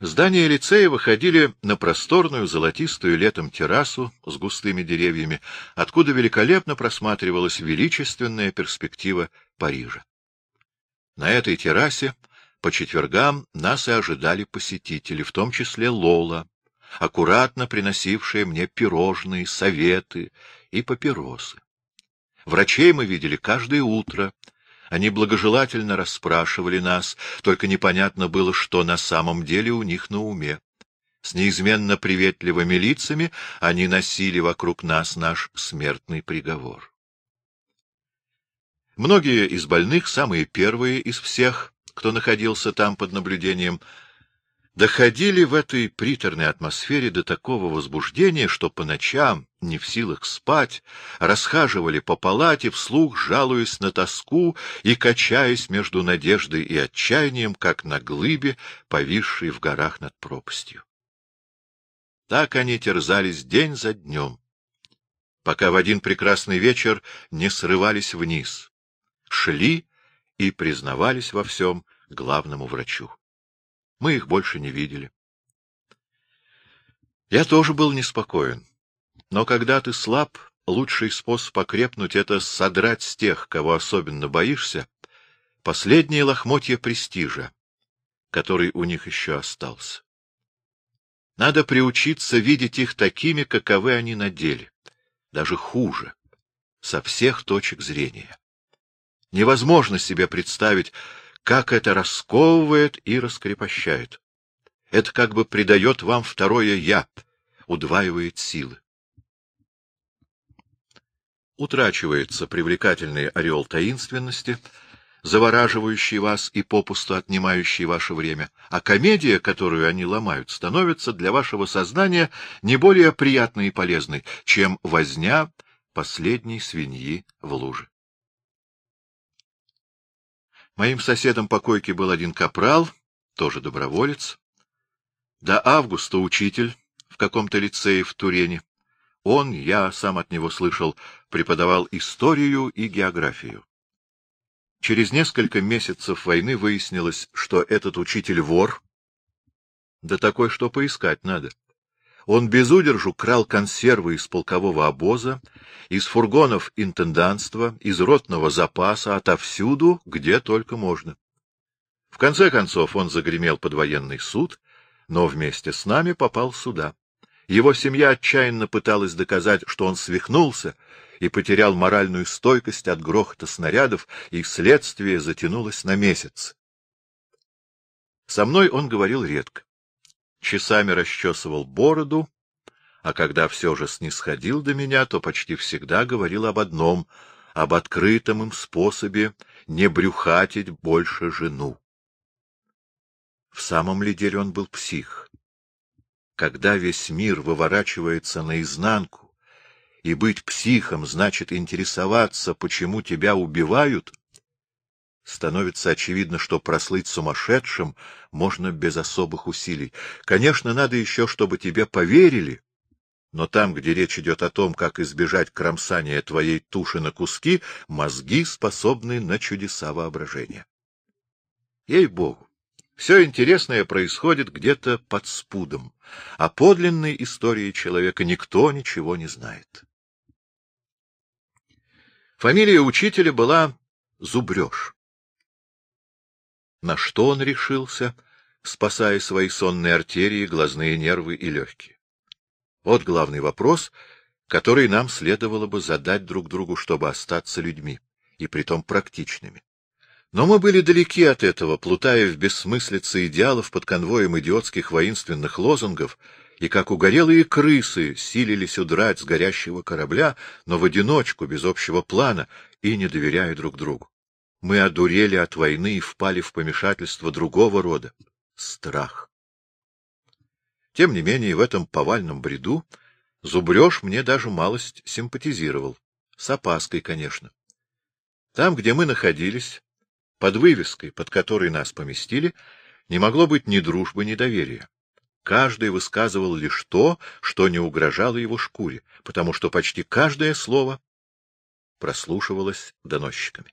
Здания лицея выходили на просторную золотистую летом террасу с густыми деревьями, откуда великолепно просматривалась величественная перспектива Парижа. На этой террасе по четвергам нас и ожидали посетители, в том числе Лола, аккуратно приносившая мне пирожные, советы и папиросы. Врачей мы видели каждое утро, они благожелательно расспрашивали нас, только непонятно было, что на самом деле у них на уме. С неизменно приветливыми лицами они носили вокруг нас наш смертный приговор. Многие из больных, самые первые из всех, кто находился там под наблюдением, доходили в этой приторной атмосфере до такого возбуждения, что по ночам, не в силах спать, расхаживали по палате, вслух жалуясь на тоску и качаясь между надеждой и отчаянием, как на глыбе, повисшей в горах над пропастью. Так они терзались день за днем, пока в один прекрасный вечер не срывались вниз, шли и признавались во всем главному врачу. Мы их больше не видели. Я тоже был неспокоен. Но когда ты слаб, лучший способ окрепнуть — это содрать с тех, кого особенно боишься, последние лохмотья престижа, который у них еще остался. Надо приучиться видеть их такими, каковы они на деле, даже хуже, со всех точек зрения. Невозможно себе представить, как это расковывает и раскрепощает. Это как бы придает вам второе «я», удваивает силы. Утрачивается привлекательный ореол таинственности, завораживающий вас и попусту отнимающий ваше время, а комедия, которую они ломают, становится для вашего сознания не более приятной и полезной, чем возня последней свиньи в луже. Моим соседом по койке был один капрал, тоже доброволец. До августа учитель в каком-то лицее в Турене. Он, я сам от него слышал, преподавал историю и географию. Через несколько месяцев войны выяснилось, что этот учитель вор. Да такой, что поискать надо. Он без удержу крал консервы из полкового обоза, из фургонов интендантства, из ротного запаса, отовсюду, где только можно. В конце концов он загремел под военный суд, но вместе с нами попал сюда. Его семья отчаянно пыталась доказать, что он свихнулся и потерял моральную стойкость от грохота снарядов, и следствие затянулось на месяц. Со мной он говорил редко часами расчесывал бороду, а когда все же снисходил до меня, то почти всегда говорил об одном — об открытом им способе не брюхатить больше жену. В самом ли деле он был псих? Когда весь мир выворачивается наизнанку, и быть психом значит интересоваться, почему тебя убивают — становится очевидно, что прослыть сумасшедшим можно без особых усилий. Конечно, надо еще, чтобы тебе поверили, но там, где речь идет о том, как избежать кромсания твоей туши на куски, мозги способны на чудеса воображения. Ей-богу, все интересное происходит где-то под спудом, а подлинной истории человека никто ничего не знает. Фамилия учителя была Зубреж. На что он решился, спасая свои сонные артерии, глазные нервы и легкие? Вот главный вопрос, который нам следовало бы задать друг другу, чтобы остаться людьми, и притом практичными. Но мы были далеки от этого, плутая в бессмыслице идеалов под конвоем идиотских воинственных лозунгов, и как угорелые крысы силились удрать с горящего корабля, но в одиночку, без общего плана, и не доверяя друг другу. Мы одурели от войны и впали в помешательство другого рода — страх. Тем не менее, в этом повальном бреду Зубреж мне даже малость симпатизировал. С опаской, конечно. Там, где мы находились, под вывеской, под которой нас поместили, не могло быть ни дружбы, ни доверия. Каждый высказывал лишь то, что не угрожало его шкуре, потому что почти каждое слово прослушивалось доносчиками.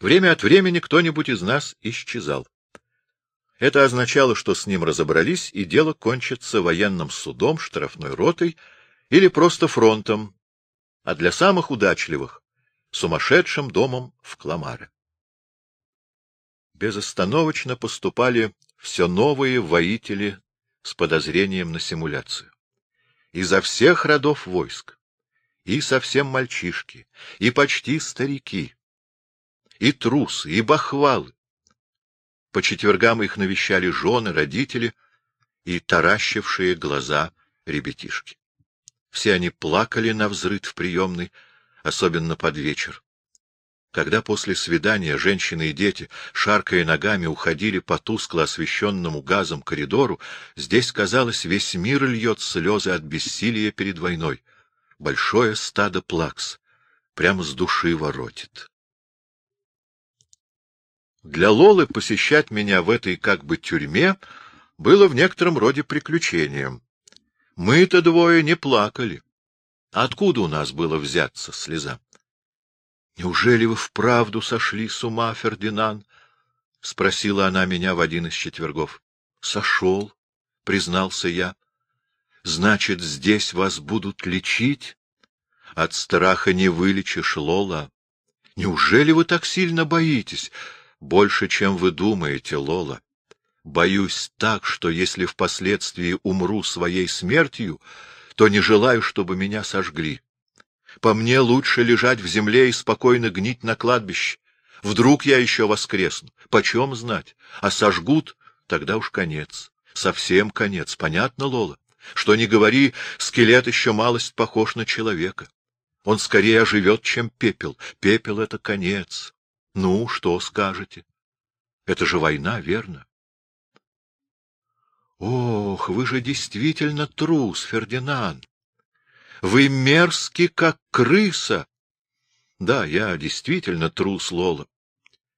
Время от времени кто-нибудь из нас исчезал. Это означало, что с ним разобрались, и дело кончится военным судом, штрафной ротой или просто фронтом, а для самых удачливых — сумасшедшим домом в Кламаре. Безостановочно поступали все новые воители с подозрением на симуляцию. Изо всех родов войск, и совсем мальчишки, и почти старики, и трусы, и бахвалы. По четвергам их навещали жены, родители и таращившие глаза ребятишки. Все они плакали на взрыв в приемной, особенно под вечер. Когда после свидания женщины и дети, шаркая ногами, уходили по тускло освещенному газом коридору, здесь, казалось, весь мир льет слезы от бессилия перед войной. Большое стадо плакс прямо с души воротит. Для Лолы посещать меня в этой как бы тюрьме было в некотором роде приключением. Мы-то двое не плакали. Откуда у нас было взяться слезам? — Неужели вы вправду сошли с ума, Фердинанд? — спросила она меня в один из четвергов. — Сошел, — признался я. — Значит, здесь вас будут лечить? От страха не вылечишь, Лола. Неужели вы так сильно боитесь? Больше, чем вы думаете, Лола. Боюсь так, что если впоследствии умру своей смертью, то не желаю, чтобы меня сожгли. По мне лучше лежать в земле и спокойно гнить на кладбище. Вдруг я еще воскресну. Почем знать? А сожгут, тогда уж конец. Совсем конец. Понятно, Лола? Что не говори, скелет еще малость похож на человека. Он скорее оживет, чем пепел. Пепел — это конец. Ну, что скажете? Это же война, верно? Ох, вы же действительно трус, Фердинанд. Вы мерзки, как крыса. Да, я действительно трус, Лола.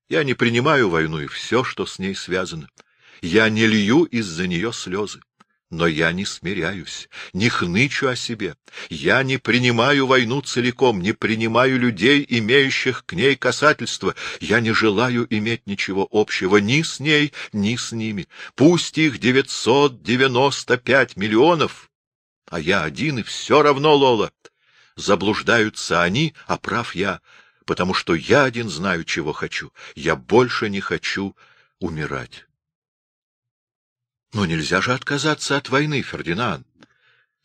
Я не принимаю войну и все, что с ней связано. Я не лью из-за нее слезы. Но я не смиряюсь, не хнычу о себе. Я не принимаю войну целиком, не принимаю людей, имеющих к ней касательство. Я не желаю иметь ничего общего ни с ней, ни с ними. Пусть их девятьсот девяносто пять миллионов, а я один, и все равно, Лола. Заблуждаются они, а прав я, потому что я один знаю, чего хочу. Я больше не хочу умирать. Но нельзя же отказаться от войны, Фердинанд.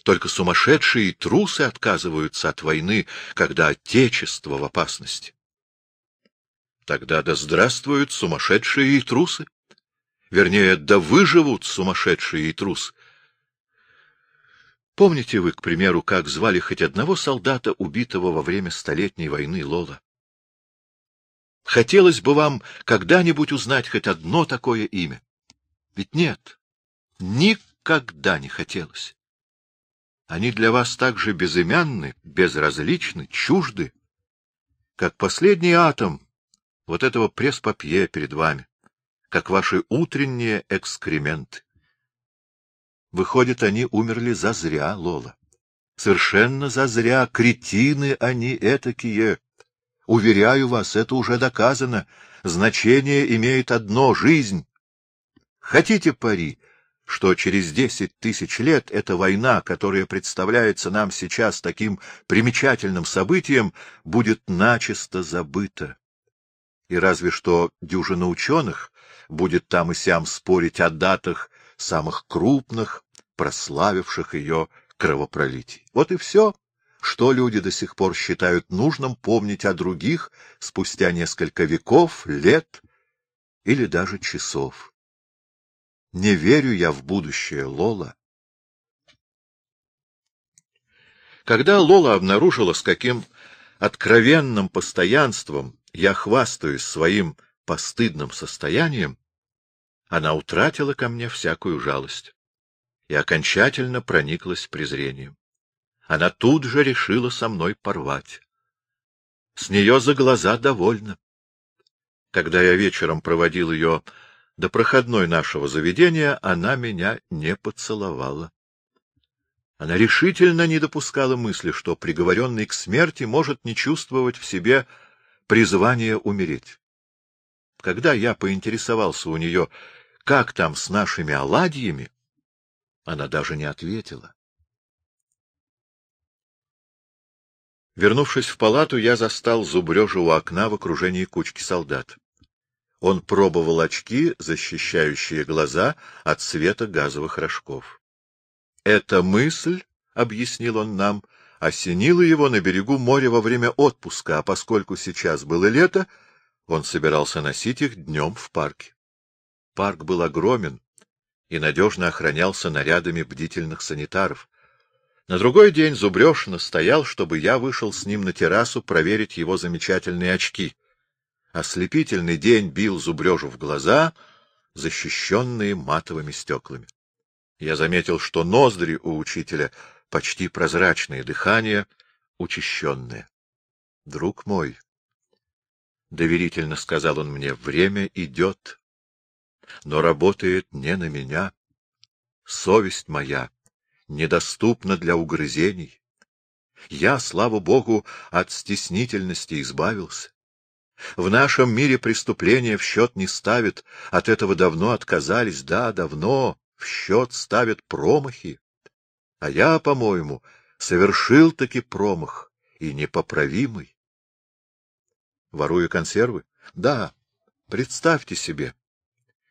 Только сумасшедшие и трусы отказываются от войны, когда Отечество в опасности. Тогда да здравствуют сумасшедшие и трусы. Вернее, да выживут сумасшедшие и трусы. Помните вы, к примеру, как звали хоть одного солдата, убитого во время Столетней войны, Лола? Хотелось бы вам когда-нибудь узнать хоть одно такое имя. Ведь нет, никогда не хотелось. Они для вас так же безымянны, безразличны, чужды, как последний атом вот этого пресс-папье перед вами, как ваши утренние экскременты. Выходит, они умерли зазря, Лола. Совершенно зазря, кретины они этакие. Уверяю вас, это уже доказано. Значение имеет одно — жизнь. Хотите пари, что через десять тысяч лет эта война, которая представляется нам сейчас таким примечательным событием, будет начисто забыта? И разве что дюжина ученых будет там и сям спорить о датах самых крупных, прославивших ее кровопролитий. Вот и все, что люди до сих пор считают нужным помнить о других спустя несколько веков, лет или даже часов. Не верю я в будущее, Лола. Когда Лола обнаружила, с каким откровенным постоянством я хвастаюсь своим постыдным состоянием, она утратила ко мне всякую жалость и окончательно прониклась презрением. Она тут же решила со мной порвать. С нее за глаза довольно. Когда я вечером проводил ее до проходной нашего заведения, она меня не поцеловала. Она решительно не допускала мысли, что приговоренный к смерти может не чувствовать в себе призвания умереть. Когда я поинтересовался у нее, как там с нашими оладьями, она даже не ответила. Вернувшись в палату, я застал зубрежа у окна в окружении кучки солдат. Он пробовал очки, защищающие глаза от света газовых рожков. Эта мысль, — объяснил он нам, — осенила его на берегу моря во время отпуска, а поскольку сейчас было лето, он собирался носить их днем в парке. Парк был огромен и надежно охранялся нарядами бдительных санитаров. На другой день Зубреж настоял, чтобы я вышел с ним на террасу проверить его замечательные очки. Ослепительный день бил Зубрежу в глаза, защищенные матовыми стеклами. Я заметил, что ноздри у учителя почти прозрачные, дыхание учащенное. — Друг мой, — доверительно сказал он мне, — время идет, но работает не на меня. Совесть моя недоступна для угрызений. Я, слава Богу, от стеснительности избавился. В нашем мире преступления в счет не ставят, от этого давно отказались, да, давно в счет ставят промахи. А я, по-моему, совершил таки промах и непоправимый. Воруя консервы? Да, представьте себе.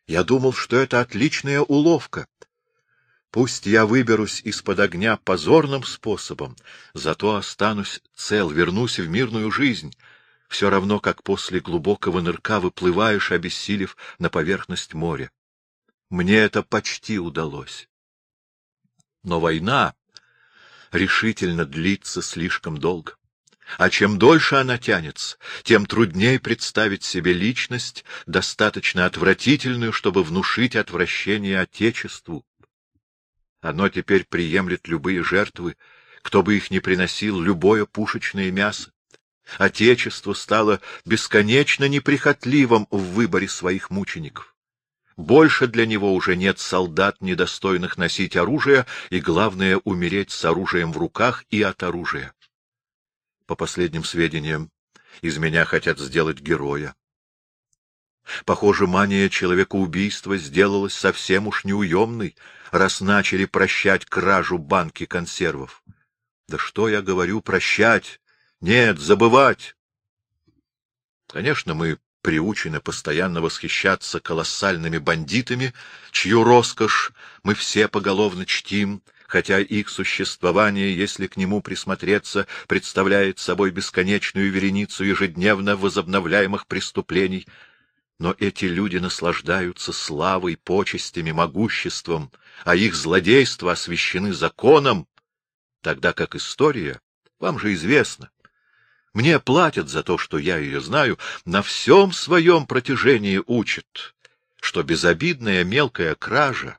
Я думал, что это отличная уловка. Пусть я выберусь из-под огня позорным способом, зато останусь цел, вернусь в мирную жизнь, все равно, как после глубокого нырка выплываешь, обессилев на поверхность моря. Мне это почти удалось. Но война решительно длится слишком долго. А чем дольше она тянется, тем труднее представить себе личность, достаточно отвратительную, чтобы внушить отвращение Отечеству. Оно теперь приемлет любые жертвы, кто бы их ни приносил, любое пушечное мясо. Отечество стало бесконечно неприхотливым в выборе своих мучеников. Больше для него уже нет солдат, недостойных носить оружие, и, главное, умереть с оружием в руках и от оружия. По последним сведениям, из меня хотят сделать героя. Похоже, мания человекоубийства сделалась совсем уж неуемной, раз начали прощать кражу банки консервов. Да что я говорю прощать? Нет, забывать. Конечно, мы приучены постоянно восхищаться колоссальными бандитами, чью роскошь мы все поголовно чтим, хотя их существование, если к нему присмотреться, представляет собой бесконечную вереницу ежедневно возобновляемых преступлений. Но эти люди наслаждаются славой, почестями, могуществом, а их злодейства освящены законом, тогда как история, вам же известно, мне платят за то, что я ее знаю, на всем своем протяжении учат, что безобидная мелкая кража,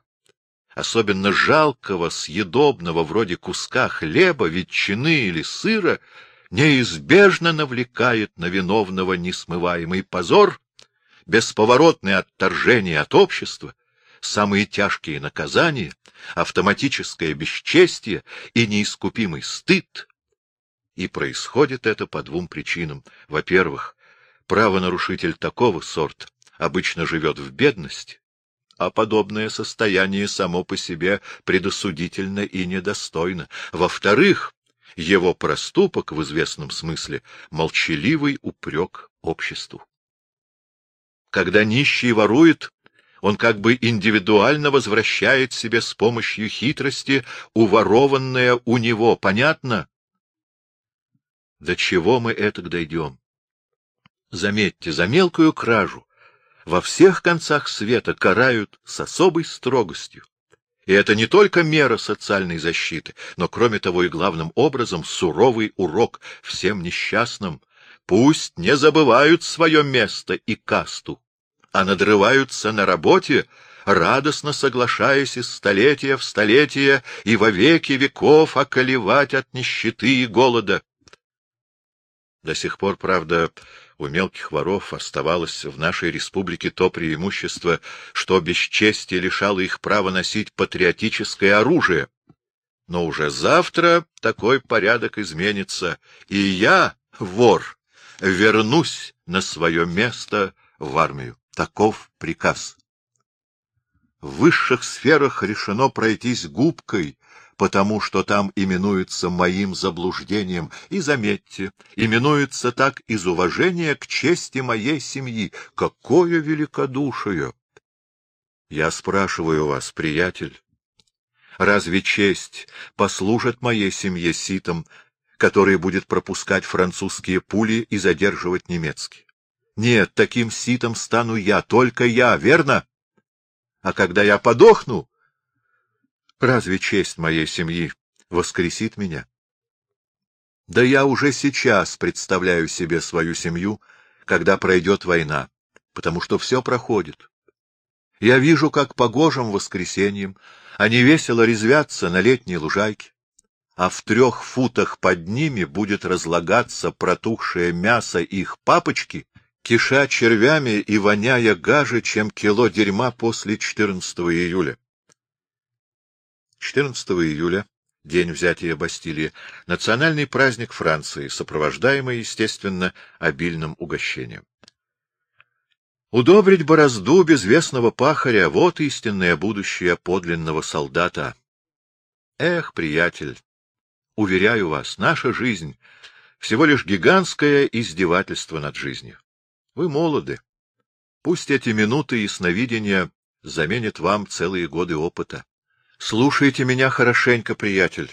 особенно жалкого, съедобного, вроде куска хлеба, ветчины или сыра, неизбежно навлекает на виновного несмываемый позор, бесповоротное отторжение от общества, самые тяжкие наказания, автоматическое бесчестие и неискупимый стыд, и происходит это по двум причинам. Во-первых, правонарушитель такого сорта обычно живет в бедности, а подобное состояние само по себе предосудительно и недостойно. Во-вторых, его проступок в известном смысле — молчаливый упрек обществу. Когда нищий ворует, он как бы индивидуально возвращает себе с помощью хитрости уворованное у него. Понятно? До чего мы этак дойдем? Заметьте, за мелкую кражу во всех концах света карают с особой строгостью. И это не только мера социальной защиты, но, кроме того, и главным образом суровый урок всем несчастным. Пусть не забывают свое место и касту, а надрываются на работе, радостно соглашаясь из столетия в столетие и во веки веков околевать от нищеты и голода. До сих пор, правда, у мелких воров оставалось в нашей республике то преимущество, что бесчестие лишало их права носить патриотическое оружие. Но уже завтра такой порядок изменится, и я, вор, вернусь на свое место в армию. Таков приказ. в высших сферах решено пройтись губкой, потому что там именуется моим заблуждением. И заметьте, именуется так из уважения к чести моей семьи. Какое великодушие! Я спрашиваю вас, приятель, разве честь послужит моей семье ситом, который будет пропускать французские пули и задерживать немецкие? Нет, таким ситом стану я, только я, верно? А когда я подохну, разве честь моей семьи воскресит меня? Да я уже сейчас представляю себе свою семью, когда пройдет война, потому что все проходит. Я вижу, как погожим воскресеньем они весело резвятся на летней лужайке, а в трех футах под ними будет разлагаться протухшее мясо их папочки киша червями и воняя гаже, чем кило дерьма после 14 июля. 14 июля, день взятия Бастилии, национальный праздник Франции, сопровождаемый, естественно, обильным угощением. Удобрить борозду безвестного пахаря — вот истинное будущее подлинного солдата. Эх, приятель, уверяю вас, наша жизнь — всего лишь гигантское издевательство над жизнью. Вы молоды. Пусть эти минуты и сновидения заменят вам целые годы опыта. Слушайте меня хорошенько, приятель,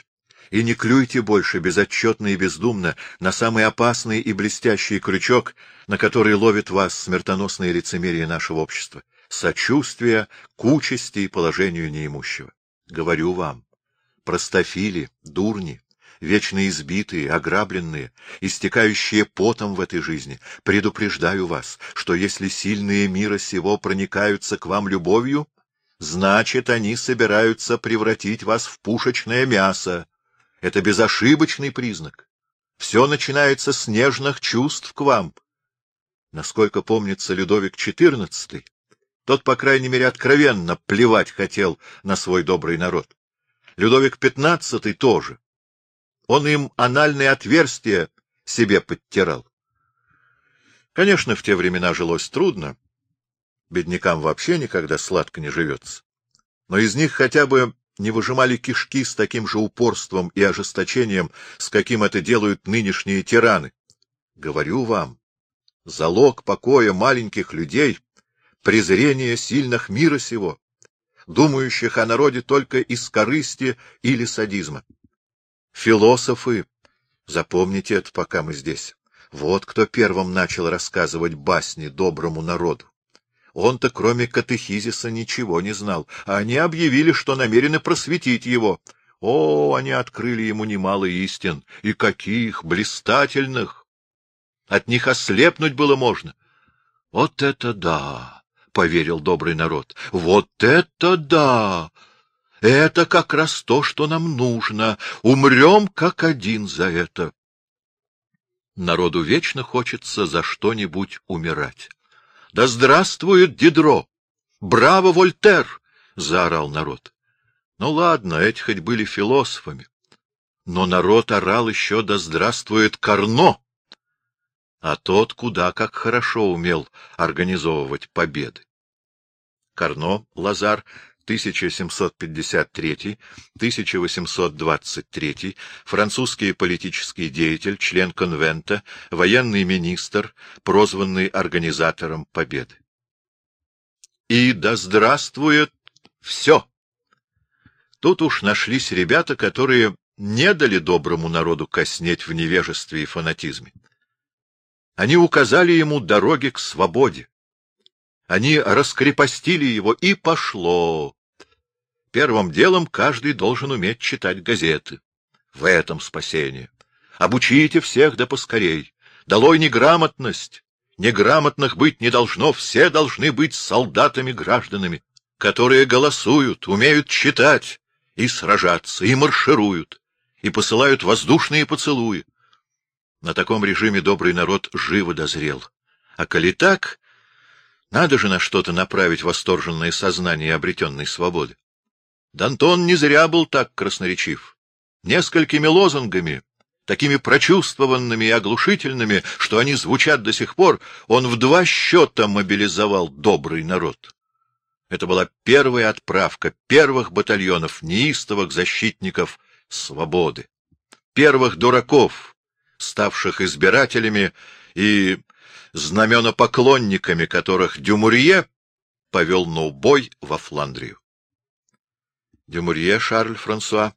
и не клюйте больше безотчетно и бездумно на самый опасный и блестящий крючок, на который ловит вас смертоносное лицемерие нашего общества — сочувствие к участи и положению неимущего. Говорю вам, простофили, дурни, вечно избитые, ограбленные, истекающие потом в этой жизни, предупреждаю вас, что если сильные мира сего проникаются к вам любовью, значит, они собираются превратить вас в пушечное мясо. Это безошибочный признак. Все начинается с нежных чувств к вам. Насколько помнится Людовик XIV, тот, по крайней мере, откровенно плевать хотел на свой добрый народ. Людовик XV тоже. Он им анальные отверстия себе подтирал. Конечно, в те времена жилось трудно. Беднякам вообще никогда сладко не живется. Но из них хотя бы не выжимали кишки с таким же упорством и ожесточением, с каким это делают нынешние тираны. Говорю вам, залог покоя маленьких людей — презрение сильных мира сего, думающих о народе только из корысти или садизма. Философы, запомните это, пока мы здесь, вот кто первым начал рассказывать басни доброму народу. Он-то, кроме катехизиса, ничего не знал, а они объявили, что намерены просветить его. О, они открыли ему немало истин, и каких, блистательных! От них ослепнуть было можно. Вот это да! — поверил добрый народ. — Вот это да! Это как раз то, что нам нужно. Умрем как один за это. Народу вечно хочется за что-нибудь умирать. — Да здравствует Дидро! Браво, Вольтер! — заорал народ. Ну ладно, эти хоть были философами. Но народ орал еще «Да здравствует Карно!» А тот куда как хорошо умел организовывать победы. Карно, Лазар, 1753-1823, французский политический деятель, член конвента, военный министр, прозванный организатором победы. И да здравствует все! Тут уж нашлись ребята, которые не дали доброму народу коснеть в невежестве и фанатизме. Они указали ему дороги к свободе. Они раскрепостили его, и пошло. Первым делом каждый должен уметь читать газеты. В этом спасение. Обучите всех да поскорей. Долой неграмотность. Неграмотных быть не должно, все должны быть солдатами-гражданами, которые голосуют, умеют читать и сражаться, и маршируют, и посылают воздушные поцелуи. На таком режиме добрый народ живо дозрел. А коли так, надо же на что-то направить восторженное сознание обретенной свободы. Дантон не зря был так красноречив. Несколькими лозунгами, такими прочувствованными и оглушительными, что они звучат до сих пор, он в два счета мобилизовал добрый народ. Это была первая отправка первых батальонов неистовых защитников свободы, первых дураков, ставших избирателями и знаменопоклонниками, которых Дюмурье повел на убой во Фландрию. Дюмурье Шарль Франсуа,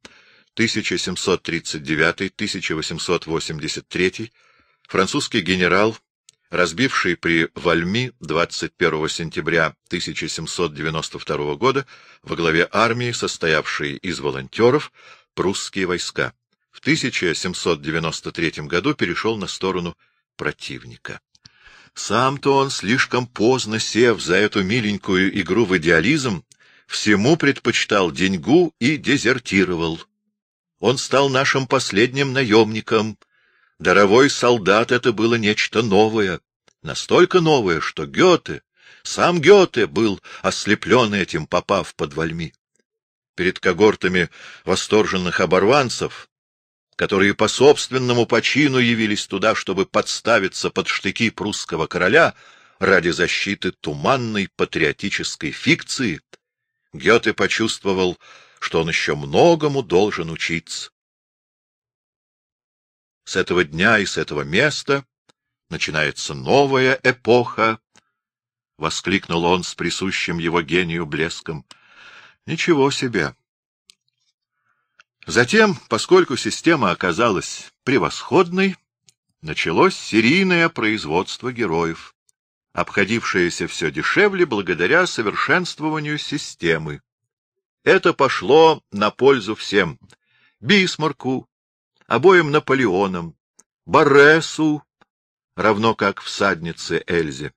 1739-1883, французский генерал, разбивший при Вальми 21 сентября 1792 года во главе армии, состоявшей из волонтеров, прусские войска. В 1793 году перешел на сторону противника. Сам-то он, слишком поздно сев за эту миленькую игру в идеализм, всему предпочитал деньгу и дезертировал. Он стал нашим последним наемником. Даровой солдат — это было нечто новое, настолько новое, что Гёте, сам Гёте был ослеплен этим, попав под Вальми. Перед когортами восторженных оборванцев которые по собственному почину явились туда, чтобы подставиться под штыки прусского короля ради защиты туманной патриотической фикции, Гёте почувствовал, что он еще многому должен учиться. С этого дня и с этого места начинается новая эпоха, — воскликнул он с присущим его гению блеском. — Ничего себе! Затем, поскольку система оказалась превосходной, началось серийное производство героев, обходившееся все дешевле благодаря совершенствованию системы. Это пошло на пользу всем — Бисмарку, обоим Наполеонам, Боресу, равно как всаднице Эльзе.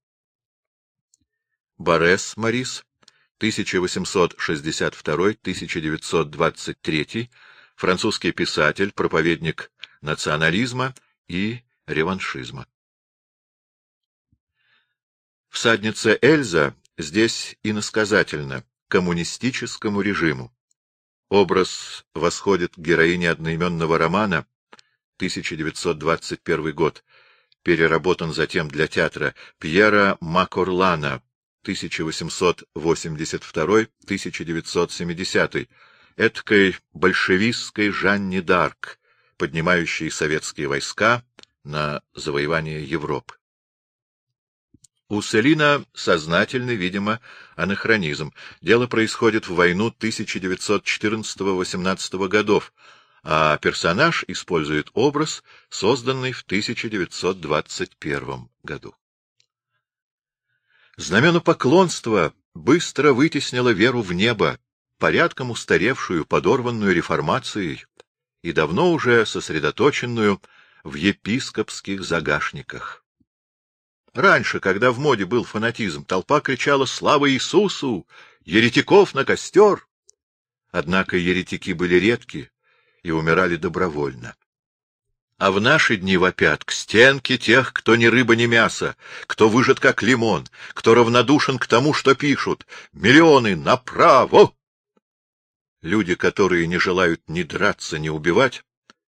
Борес Марис, 1862-1923, французский писатель, проповедник национализма и реваншизма. Всадница Эльза здесь иносказательно коммунистическому режиму. Образ восходит к героине одноименного романа, 1921 год, переработан затем для театра Пьера Макорлана, 1882-1970, эткой большевистской Жанни Д'Арк, поднимающей советские войска на завоевание Европы. У Селина сознательный, видимо, анахронизм. Дело происходит в войну 1914-18 годов, а персонаж использует образ, созданный в 1921 году. Знамена поклонства быстро вытеснило веру в небо, порядком устаревшую, подорванную реформацией и давно уже сосредоточенную в епископских загашниках. Раньше, когда в моде был фанатизм, толпа кричала «Слава Иисусу! Еретиков на костер!» Однако еретики были редки и умирали добровольно. А в наши дни вопят к стенке тех, кто ни рыба, ни мясо, кто выжат как лимон, кто равнодушен к тому, что пишут. Миллионы направо! Люди, которые не желают ни драться, ни убивать,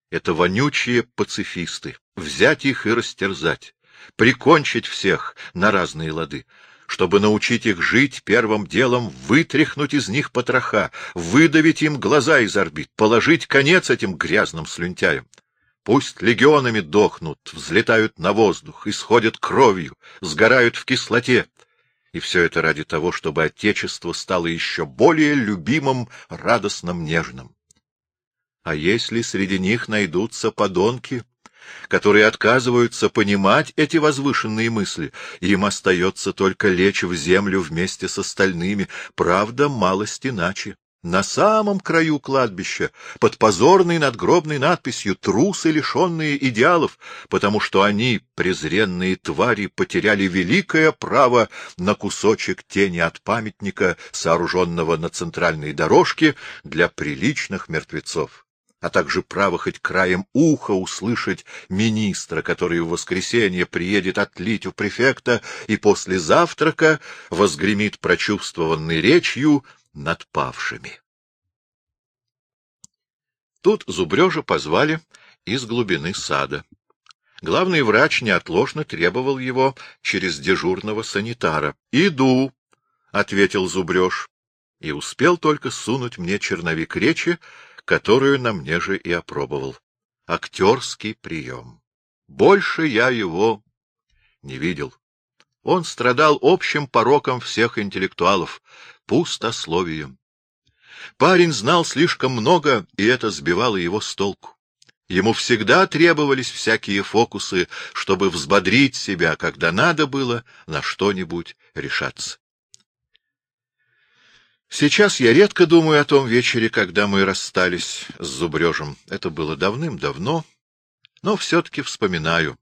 это вонючие пацифисты. Взять их и растерзать, прикончить всех на разные лады. Чтобы научить их жить, первым делом вытряхнуть из них потроха, выдавить им глаза из орбит, положить конец этим грязным слюнтяям. Пусть легионами дохнут, взлетают на воздух, исходят кровью, сгорают в кислоте, и все это ради того, чтобы Отечество стало еще более любимым, радостным, нежным. А если среди них найдутся подонки, которые отказываются понимать эти возвышенные мысли, им остается только лечь в землю вместе с остальными, правда, малость иначе. На самом краю кладбища, под позорной надгробной надписью «Трусы, лишенные идеалов», потому что они, презренные твари, потеряли великое право на кусочек тени от памятника, сооруженного на центральной дорожке для приличных мертвецов а также право хоть краем уха услышать министра, который в воскресенье приедет отлить у префекта и после завтрака возгремит прочувствованной речью над павшими. Тут зубрежа позвали из глубины сада. Главный врач неотложно требовал его через дежурного санитара. — Иду! — ответил зубреж, и успел только сунуть мне черновик речи, которую на мне же и опробовал. Актерский прием. Больше я его не видел. Он страдал общим пороком всех интеллектуалов — пустословием. Парень знал слишком много, и это сбивало его с толку. Ему всегда требовались всякие фокусы, чтобы взбодрить себя, когда надо было на что-нибудь решаться. Сейчас я редко думаю о том вечере, когда мы расстались с зубрежем. Это было давным-давно, но все-таки вспоминаю.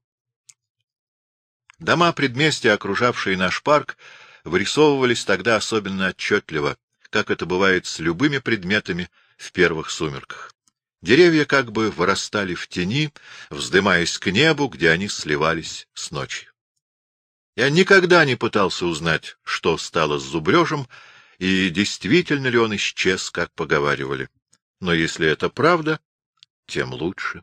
Дома предместья, окружавшие наш парк, вырисовывались тогда особенно отчетливо, как это бывает с любыми предметами в первых сумерках. Деревья как бы вырастали в тени, вздымаясь к небу, где они сливались с ночью. Я никогда не пытался узнать, что стало с зубрежем, и действительно ли он исчез, как поговаривали. Но если это правда, тем лучше.